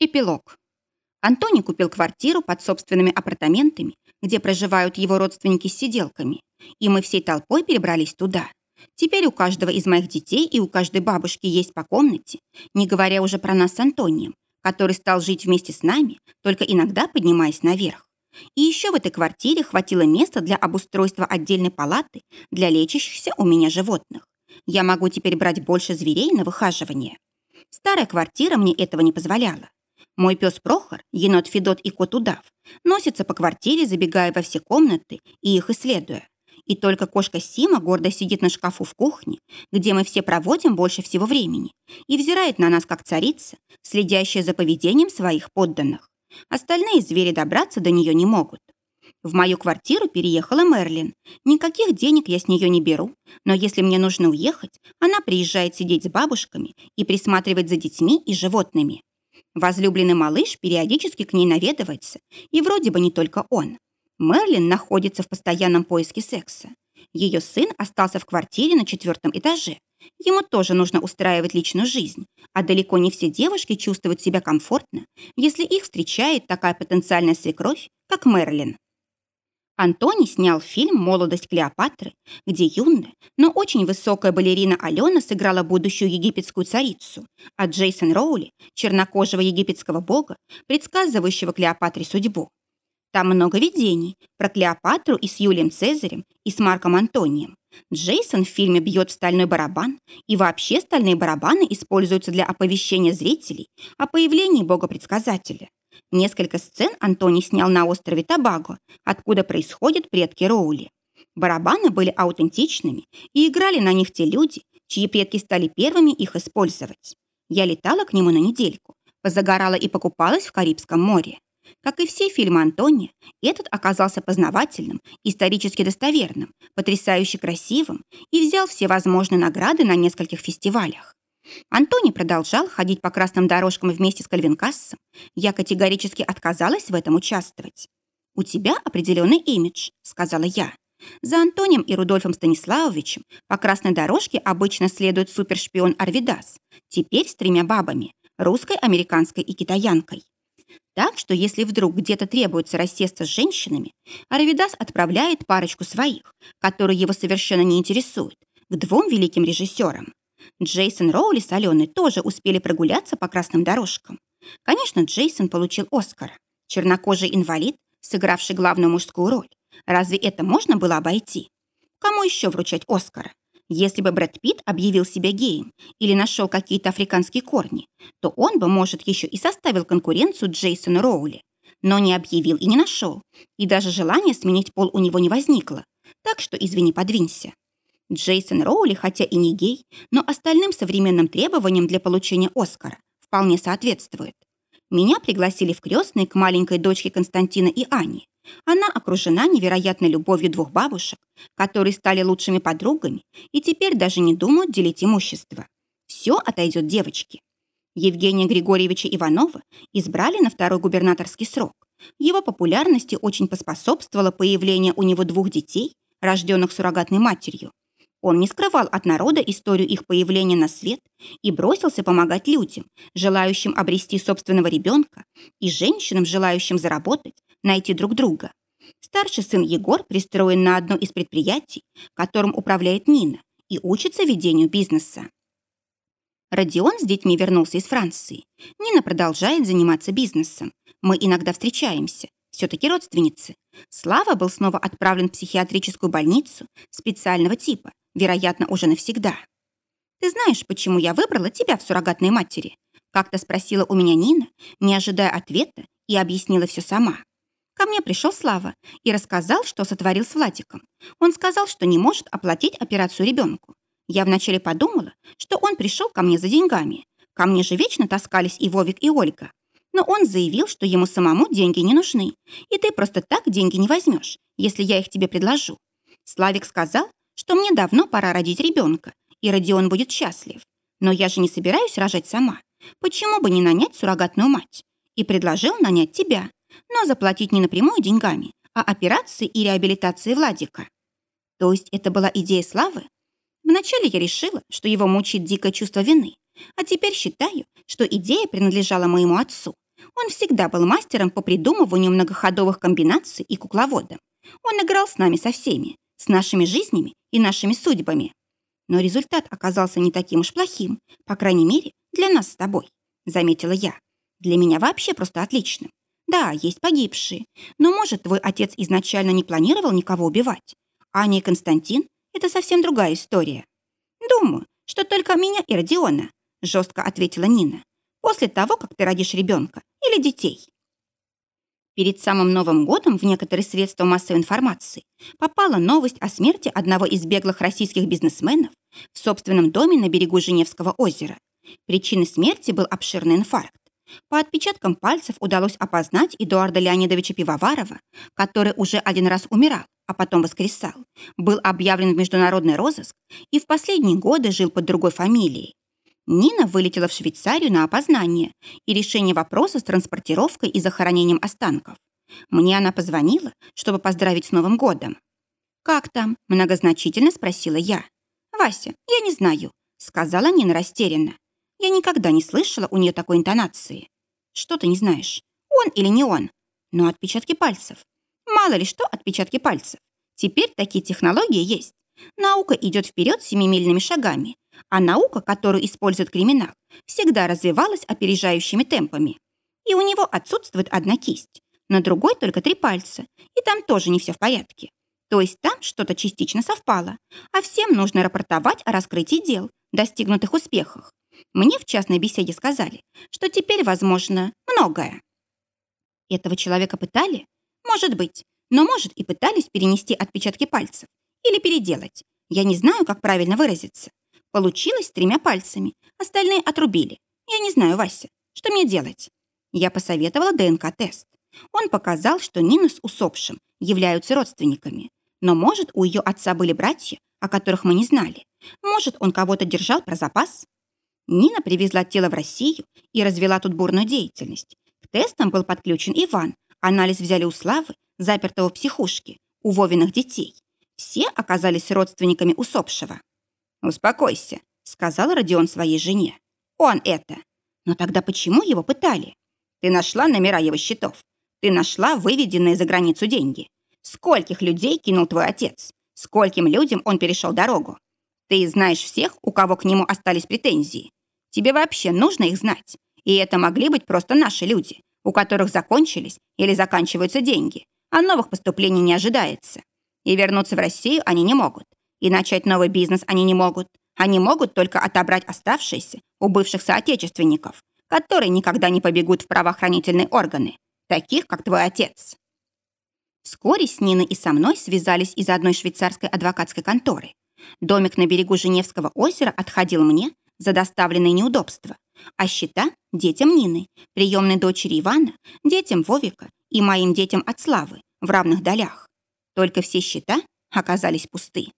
Эпилог. Антоний купил квартиру под собственными апартаментами, где проживают его родственники с сиделками, и мы всей толпой перебрались туда. Теперь у каждого из моих детей и у каждой бабушки есть по комнате, не говоря уже про нас с Антонием, который стал жить вместе с нами, только иногда поднимаясь наверх. И еще в этой квартире хватило места для обустройства отдельной палаты для лечащихся у меня животных. Я могу теперь брать больше зверей на выхаживание. Старая квартира мне этого не позволяла. Мой пес Прохор, енот Федот и кот Удав носятся по квартире, забегая во все комнаты и их исследуя. И только кошка Сима гордо сидит на шкафу в кухне, где мы все проводим больше всего времени, и взирает на нас как царица, следящая за поведением своих подданных. Остальные звери добраться до нее не могут. В мою квартиру переехала Мерлин. Никаких денег я с нее не беру, но если мне нужно уехать, она приезжает сидеть с бабушками и присматривать за детьми и животными. Возлюбленный малыш периодически к ней наведывается, и вроде бы не только он. Мерлин находится в постоянном поиске секса. Ее сын остался в квартире на четвертом этаже. Ему тоже нужно устраивать личную жизнь, а далеко не все девушки чувствуют себя комфортно, если их встречает такая потенциальная свекровь, как Мерлин. Антони снял фильм «Молодость Клеопатры», где юная, но очень высокая балерина Алена сыграла будущую египетскую царицу, а Джейсон Роули – чернокожего египетского бога, предсказывающего Клеопатре судьбу. Там много видений про Клеопатру и с Юлием Цезарем, и с Марком Антонием. Джейсон в фильме бьет стальной барабан, и вообще стальные барабаны используются для оповещения зрителей о появлении бога-предсказателя. Несколько сцен Антони снял на острове Табаго, откуда происходят предки Роули. Барабаны были аутентичными, и играли на них те люди, чьи предки стали первыми их использовать. Я летала к нему на недельку, позагорала и покупалась в Карибском море. Как и все фильмы Антония, этот оказался познавательным, исторически достоверным, потрясающе красивым и взял все возможные награды на нескольких фестивалях. Антони продолжал ходить по красным дорожкам вместе с Кальвинкассом. Я категорически отказалась в этом участвовать. «У тебя определенный имидж», — сказала я. За Антонием и Рудольфом Станиславовичем по красной дорожке обычно следует супершпион Арвидас, теперь с тремя бабами, русской, американской и китаянкой. Так что если вдруг где-то требуется рассесться с женщинами, Арвидас отправляет парочку своих, которые его совершенно не интересуют, к двум великим режиссерам. Джейсон Роули с Аленой тоже успели прогуляться по красным дорожкам. Конечно, Джейсон получил Оскар. Чернокожий инвалид, сыгравший главную мужскую роль. Разве это можно было обойти? Кому еще вручать Оскара? Если бы Брэд Питт объявил себя геем или нашел какие-то африканские корни, то он бы, может, еще и составил конкуренцию Джейсону Роули. Но не объявил и не нашел. И даже желания сменить пол у него не возникло. Так что, извини, подвинься. Джейсон Роули, хотя и не гей, но остальным современным требованиям для получения Оскара вполне соответствует. Меня пригласили в крестные к маленькой дочке Константина и Ани. Она окружена невероятной любовью двух бабушек, которые стали лучшими подругами и теперь даже не думают делить имущество. Все отойдет девочке. Евгения Григорьевича Иванова избрали на второй губернаторский срок. Его популярности очень поспособствовало появление у него двух детей, рожденных суррогатной матерью. Он не скрывал от народа историю их появления на свет и бросился помогать людям, желающим обрести собственного ребенка, и женщинам, желающим заработать, найти друг друга. Старший сын Егор пристроен на одно из предприятий, которым управляет Нина, и учится ведению бизнеса. Родион с детьми вернулся из Франции. Нина продолжает заниматься бизнесом. Мы иногда встречаемся, все-таки родственницы. Слава был снова отправлен в психиатрическую больницу специального типа, вероятно, уже навсегда. «Ты знаешь, почему я выбрала тебя в суррогатной матери?» Как-то спросила у меня Нина, не ожидая ответа, и объяснила все сама. Ко мне пришел Слава и рассказал, что сотворил с Владиком. Он сказал, что не может оплатить операцию ребенку. Я вначале подумала, что он пришел ко мне за деньгами. Ко мне же вечно таскались и Вовик, и Ольга. Но он заявил, что ему самому деньги не нужны, и ты просто так деньги не возьмешь, если я их тебе предложу. Славик сказал, что мне давно пора родить ребенка, и Родион будет счастлив. Но я же не собираюсь рожать сама. Почему бы не нанять суррогатную мать? И предложил нанять тебя, но заплатить не напрямую деньгами, а операции и реабилитации Владика. То есть это была идея Славы? Вначале я решила, что его мучит дикое чувство вины, а теперь считаю, что идея принадлежала моему отцу, Он всегда был мастером по придумыванию многоходовых комбинаций и кукловодом. Он играл с нами со всеми, с нашими жизнями и нашими судьбами. Но результат оказался не таким уж плохим, по крайней мере, для нас с тобой, заметила я. Для меня вообще просто отлично. Да, есть погибшие, но, может, твой отец изначально не планировал никого убивать. Аня и Константин — это совсем другая история. Думаю, что только меня и Родиона, жестко ответила Нина, после того, как ты родишь ребенка или детей. Перед самым Новым годом в некоторые средства массовой информации попала новость о смерти одного из беглых российских бизнесменов в собственном доме на берегу Женевского озера. Причиной смерти был обширный инфаркт. По отпечаткам пальцев удалось опознать Эдуарда Леонидовича Пивоварова, который уже один раз умирал, а потом воскресал, был объявлен в международный розыск и в последние годы жил под другой фамилией. Нина вылетела в Швейцарию на опознание и решение вопроса с транспортировкой и захоронением останков. Мне она позвонила, чтобы поздравить с Новым годом. «Как там?» – многозначительно спросила я. «Вася, я не знаю», – сказала Нина растерянно. Я никогда не слышала у нее такой интонации. «Что ты не знаешь? Он или не он?» «Но отпечатки пальцев». «Мало ли что отпечатки пальцев. Теперь такие технологии есть. Наука идет вперед семимильными шагами, а наука, которую использует криминал, всегда развивалась опережающими темпами. И у него отсутствует одна кисть, на другой только три пальца, и там тоже не все в порядке. То есть там что-то частично совпало, а всем нужно рапортовать о раскрытии дел, достигнутых успехах. Мне в частной беседе сказали, что теперь возможно многое. Этого человека пытали? Может быть, но может и пытались перенести отпечатки пальцев или переделать. Я не знаю, как правильно выразиться. Получилось тремя пальцами, остальные отрубили. Я не знаю, Вася, что мне делать? Я посоветовала ДНК-тест. Он показал, что Нина с усопшим являются родственниками. Но, может, у ее отца были братья, о которых мы не знали. Может, он кого-то держал про запас? Нина привезла тело в Россию и развела тут бурную деятельность. К тестам был подключен Иван. Анализ взяли у Славы, запертого в психушке, у Вовиных детей. Все оказались родственниками усопшего. «Успокойся», — сказал Родион своей жене. «Он это. Но тогда почему его пытали? Ты нашла номера его счетов. Ты нашла выведенные за границу деньги. Скольких людей кинул твой отец? Скольким людям он перешел дорогу? Ты знаешь всех, у кого к нему остались претензии. Тебе вообще нужно их знать. И это могли быть просто наши люди, у которых закончились или заканчиваются деньги, а новых поступлений не ожидается. И вернуться в Россию они не могут. И начать новый бизнес они не могут. Они могут только отобрать оставшиеся у бывших соотечественников, которые никогда не побегут в правоохранительные органы, таких, как твой отец. Вскоре с Ниной и со мной связались из одной швейцарской адвокатской конторы. Домик на берегу Женевского озера отходил мне за доставленные неудобства, а счета – детям Нины, приемной дочери Ивана, детям Вовика и моим детям от Славы в равных долях. Только все счета оказались пусты.